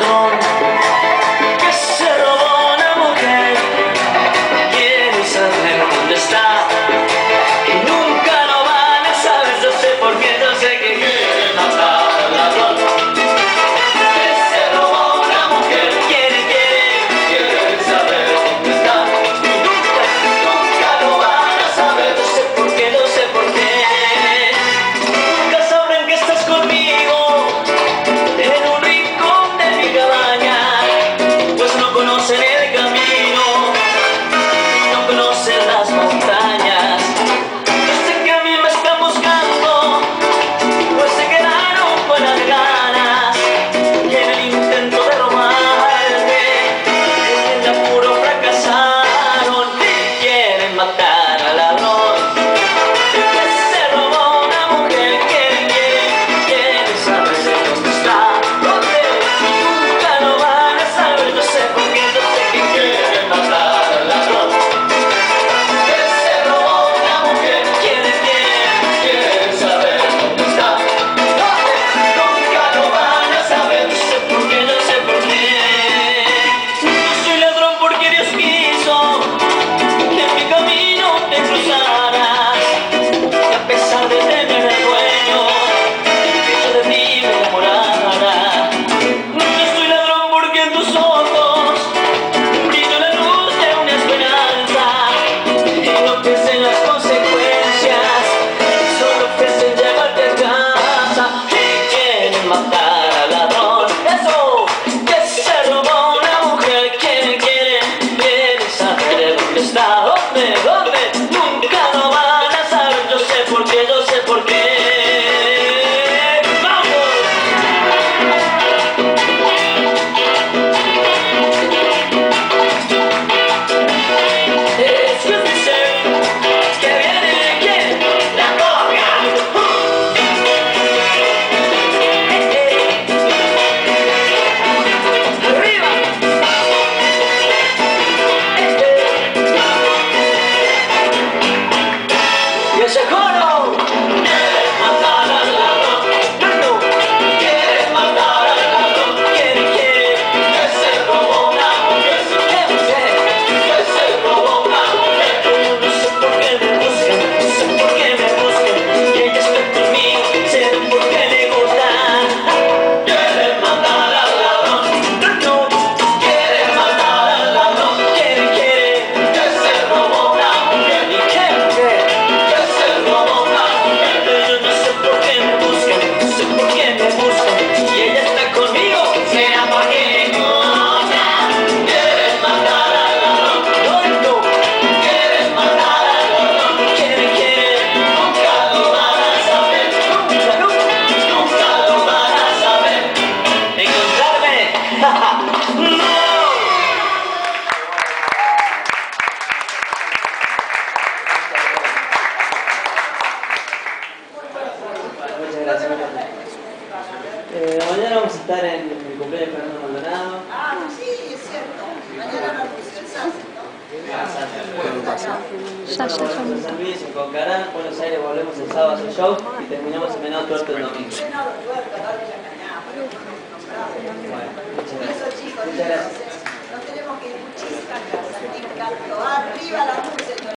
Pardon estar en el cumpleaños de Fernando Maldonado. Ah, sí, es cierto. Mañana vamos a San Luis, en Concarán, Buenos Aires volvemos el sábado a hacer show y terminamos en Venado Tuerto el domingo. Bueno, muchas gracias. Muchas gracias. Nos tenemos que ir muchísimas gracias. Me encantó. Arriba la